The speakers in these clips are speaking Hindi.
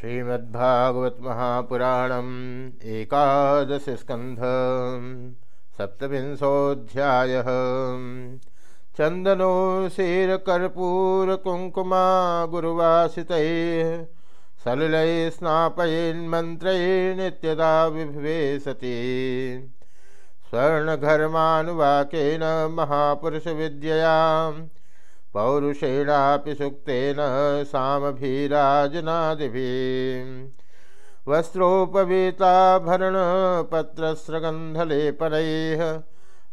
श्रीमद्भागवत महापुराणम एकादश स्कंध सप्तविंशोध्याय चंदनो शेर कर्पूर कुंकुमा गुरुवासित सलिल स्नापयन्मंत्र नित्यदा विभवेशति स्वर्णघर्मानुवाकेन महापुरुष विद्यया पौरुषेणापि सुक्तेन सामभिराजनादिभिः। वस्त्रोपवीताभरणपत्रस्रगन्धलेपनैः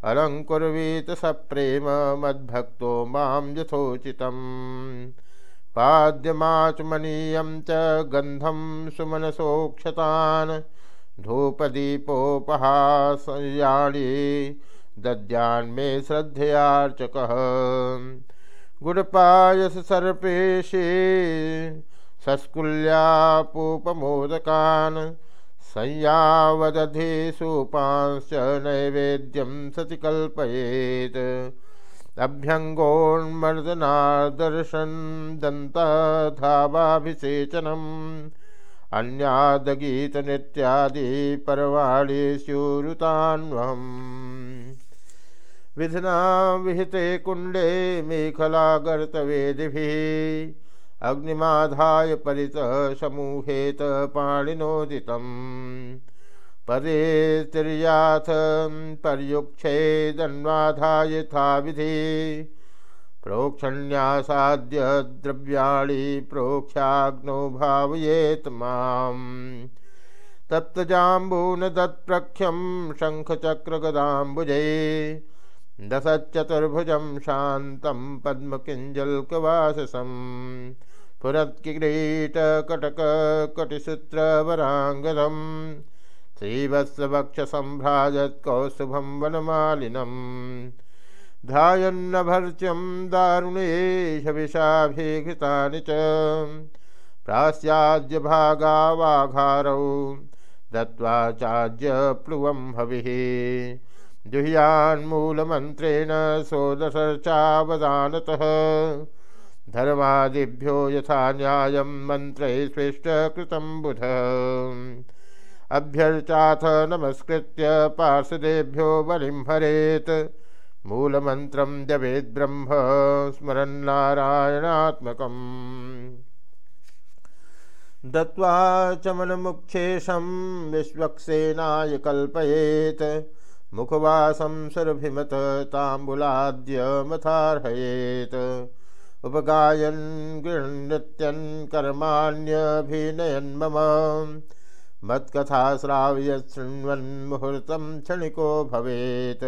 अलङ्कुर्वीत सप्रेम मद्भक्तो माँ यथोचितम्। पाद्यमाचमनीयं च गन्धं सुमनसोक्षतान्। धूपदीपोपहासयाणि दद्यान्मे श्रद्धयार्चकः। गुडपायस सर्पेशे सस्कुल्यापूपमोदकान् संयावदधेषुपांश्च नैवेद्यं सति कल्पयेत् अभ्यङ्गोन्मर्दनादर्शन् दन्तधावाभिषेचनम् अन्यादगीतनृत्यादि पर्वाणि स्यूरुतान्वहम् विधना विहिते कुंडे मेखलागर्तवेदिभिः। अग्निमाधाय परित समूहेत पाणिनोदितम् पदे तिर्याथ पर्युक्षेदन्वाधाय था विधि। प्रोक्षण्यासाद्य द्रव्याणि प्रोक्षाग्नो भावयेत माम्। तप्तजाम्बून दत्प्रख्यं शङ्खचक्रगदाम्बुजे। दशचतुर्भुजं शान्तं पद्मकिञ्जल्कवाससं पुरत्किरीटकटककटिसूत्रवराङ्गदं श्रीवत्सवक्षसम्भ्राजत् कौस्तुभं वनमालिनम् ध्यायन्नभर्च्यं दारुणेशविषाभिघृतानि च प्रास्याद्यभागावाघारौ दत्त्वा चाज्यप्लुवं हविः जुह्यान्मूलमन्त्रेण षोडशर्चावदानतः धर्मादिभ्यो यथा न्यायं मन्त्रे स्पृष्टकृतं बुध। अभ्यर्चाथ नमस्कृत्य पार्षदेभ्यो बलिं हरेत् मूलमन्त्रं जवेद्ब्रह्म स्मरन्नारायणात्मकम्। दत्त्वा चमनमुक्षेशं विश्वक्सेनाय कल्पयेत्। मुखवासं सुरभिमत ताम्बुलाद्यमथार्हयेत् उपगायन् गृह्णृत्यन् कर्माण्यभिनयन् मम। मत्कथाश्राव्यशृण्वन् क्षणिको भवेत्।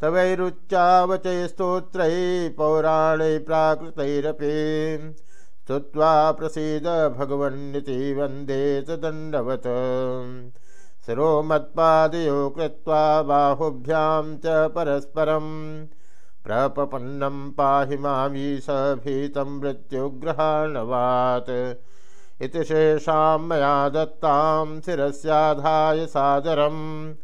तवैरुच्चावचैस्तोत्रैः पौराणैः प्राकृतैरपि। स्तुत्वा प्रसीद भगवन्निति वंदे दण्डवत् शिरो मत्पादयो कृत्वा बाहुभ्यां च परस्परं प्रपपन्नं पाहि मामीश भीतं मृत्युग्रहाणवात्। इति शेषां मया दत्तां शिरस्याधाय सादरम्।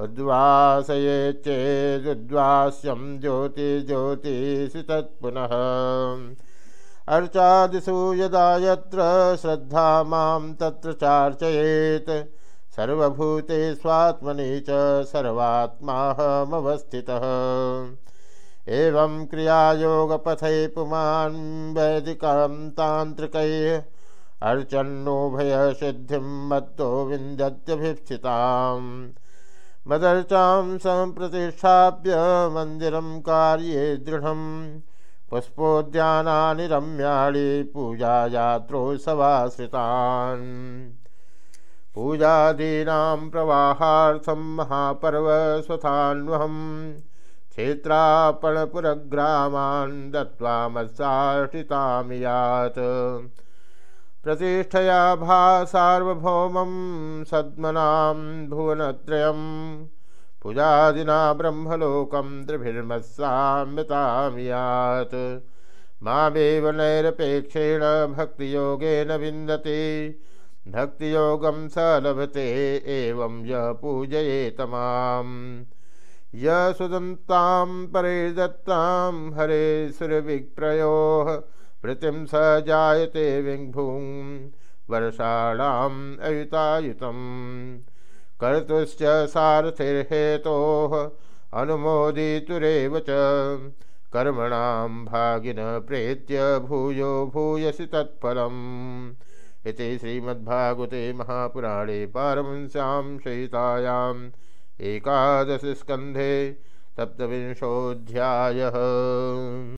उद्वासये चेदुद्वास्यं ज्योतिज्योतिषि तत्पुनः अर्चादिषु यदा यत्र श्रद्धा माँ तत्र चार्चयेत्। सर्वभूते स्वात्मनि च एवं क्रियायोगपथै पुमान् वैदिकं तान्त्रिकैः अर्चन्नोभयसिद्धिं मत्तो विन्दत्यभिप्सिताम् मदर्चां सम्प्रतिष्ठाप्य मन्दिरं कार्ये दृढं पुष्पोद्यानानि रम्याणि पूजायात्रोत्सवाश्रितान् पूजादीनां प्रवाहार्थं महापर्वस्वथान्वहं क्षेत्रापणपुरग्रामान् दत्त्वा मत्साष्टितामियात् प्रतिष्ठया भा सार्वभौमं सद्मनां भुवनत्रयं पूजादिना ब्रह्मलोकं त्रिभिर्मत्साम्यतामियात् मामेव नैरपेक्षेण भक्तियोगेन विन्दति। भक्तियोगं स लभते एवं य पूजयेत माम्। य सुदन्तां परिदत्तां हरे सुरविप्रयोः वृत्तिं स जायते विङ्भुं वर्षाणाम् अयुतायुतम्। कर्तुश्च सारथिर्हेतोः, अनुमोदितुरेव च। कर्मणां भागिनः प्रेत्य भूयो भूयसि तत्फलम्। इति श्रीमद्भागवते महापुराणे पारमंस्यां सहितायाम् एकादशस्कन्धे सप्तविंशोऽध्यायः।